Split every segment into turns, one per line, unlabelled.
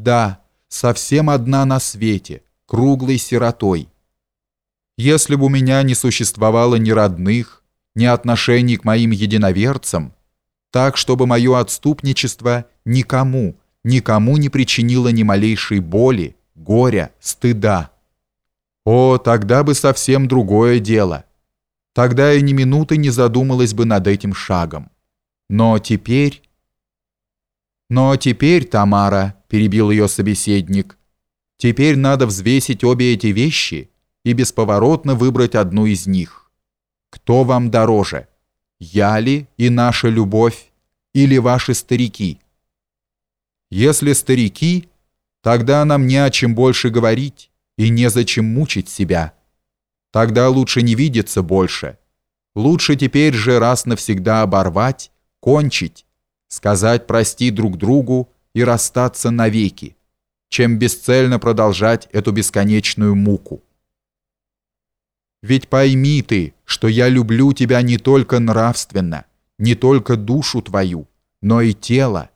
Да, совсем одна на свете, круглой сиротой. Если бы у меня не существовало ни родных, ни отношений к моим единоверцам, так, чтобы мое отступничество никому, никому не причинило ни малейшей боли, горя, стыда. О, тогда бы совсем другое дело. Тогда я ни минуты не задумалась бы над этим шагом. Но теперь... Но теперь, Тамара, перебил ее собеседник, теперь надо взвесить обе эти вещи и бесповоротно выбрать одну из них. Кто вам дороже? Я ли и наша любовь, или ваши старики? Если старики, тогда нам не о чем больше говорить и незачем мучить себя. Тогда лучше не видеться больше. Лучше теперь же раз навсегда оборвать, кончить, сказать прости друг другу и расстаться навеки, чем бесцельно продолжать эту бесконечную муку. Ведь пойми ты, что я люблю тебя не только нравственно, не только душу твою, но и тело.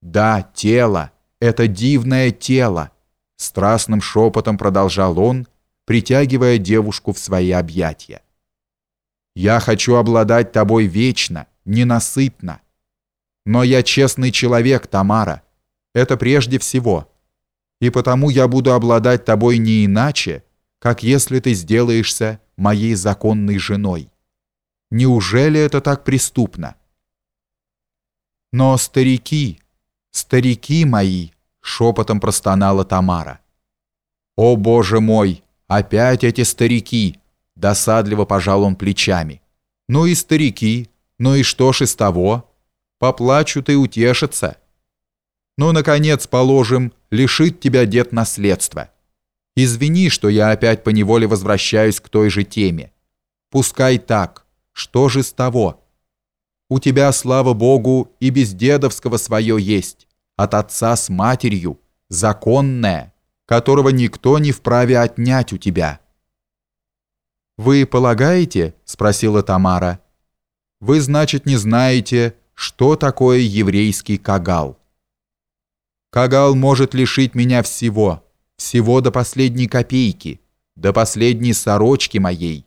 Да, тело, это дивное тело, страстным шепотом продолжал он, притягивая девушку в свои объятия. Я хочу обладать тобой вечно, ненасытно. Но я честный человек, Тамара. Это прежде всего. И потому я буду обладать тобой не иначе, как если ты сделаешься моей законной женой. Неужели это так преступно? Но старики, старики мои, шепотом простонала Тамара. О, боже мой, опять эти старики, досадливо пожал он плечами. Ну и старики, ну и что ж из того? Поплачут и утешатся. Ну, наконец, положим, лишит тебя дед наследства. Извини, что я опять поневоле возвращаюсь к той же теме. Пускай так. Что же с того? У тебя, слава Богу, и без дедовского свое есть. От отца с матерью. Законное, которого никто не вправе отнять у тебя. «Вы полагаете?» – спросила Тамара. «Вы, значит, не знаете, что такое еврейский кагал?» «Кагал может лишить меня всего» всего до последней копейки, до последней сорочки моей.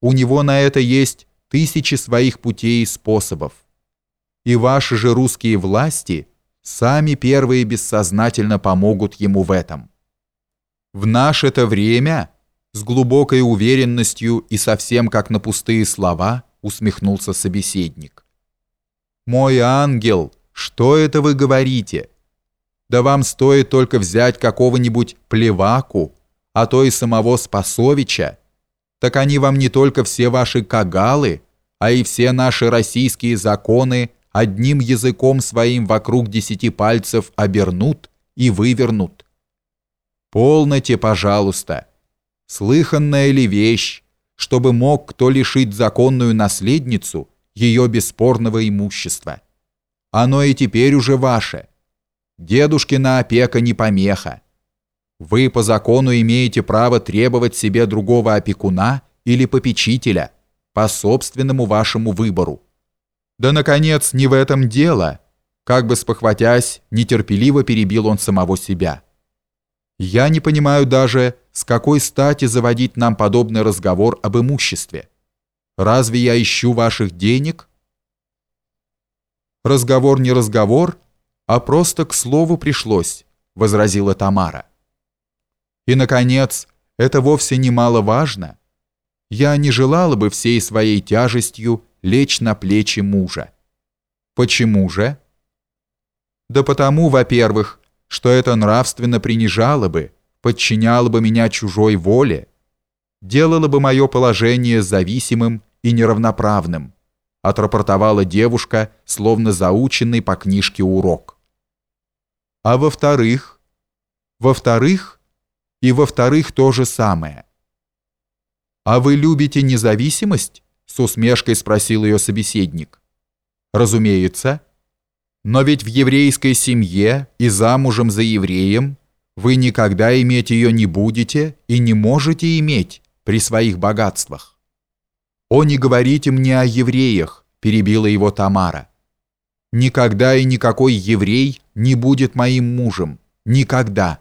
У него на это есть тысячи своих путей и способов. И ваши же русские власти сами первые бессознательно помогут ему в этом. В наше это время, с глубокой уверенностью и совсем как на пустые слова, усмехнулся собеседник. «Мой ангел, что это вы говорите?» Да вам стоит только взять какого-нибудь плеваку, а то и самого Спасовича. Так они вам не только все ваши кагалы, а и все наши российские законы одним языком своим вокруг десяти пальцев обернут и вывернут. Полноте, пожалуйста. Слыханная ли вещь, чтобы мог кто лишить законную наследницу ее бесспорного имущества? Оно и теперь уже ваше. Дедушкина опека не помеха. Вы по закону имеете право требовать себе другого опекуна или попечителя по собственному вашему выбору. Да, наконец, не в этом дело. Как бы спохватясь, нетерпеливо перебил он самого себя. Я не понимаю даже, с какой стати заводить нам подобный разговор об имуществе. Разве я ищу ваших денег? Разговор не разговор, а просто к слову пришлось», — возразила Тамара. «И, наконец, это вовсе немаловажно. Я не желала бы всей своей тяжестью лечь на плечи мужа. Почему же? Да потому, во-первых, что это нравственно принижало бы, подчиняло бы меня чужой воле, делало бы мое положение зависимым и неравноправным, отрапортовала девушка, словно заученный по книжке урок. А во-вторых? Во-вторых? И во-вторых то же самое. «А вы любите независимость?» с усмешкой спросил ее собеседник. «Разумеется. Но ведь в еврейской семье и замужем за евреем вы никогда иметь ее не будете и не можете иметь при своих богатствах». «О, не говорите мне о евреях», перебила его Тамара. Никогда и никакой еврей не будет моим мужем. Никогда.